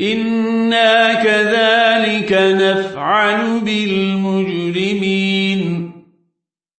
إنا كذلك نفعل بالمجرمين